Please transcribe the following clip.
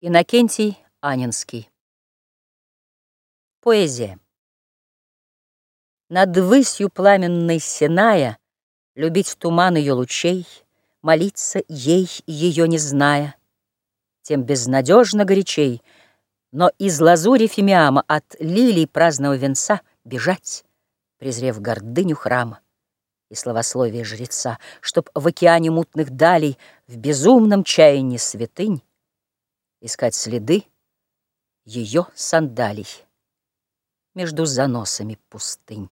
Иннокентий Анинский. Поэзия. Над высью пламенной Синая Любить туман ее лучей, Молиться ей, ее не зная, Тем безнадежно горячей, Но из лазури фимиама От лилий праздного венца Бежать, презрев гордыню храма И словословие жреца, Чтоб в океане мутных далей В безумном чаянии святынь искать следы ее сандалий между заносами пустынь.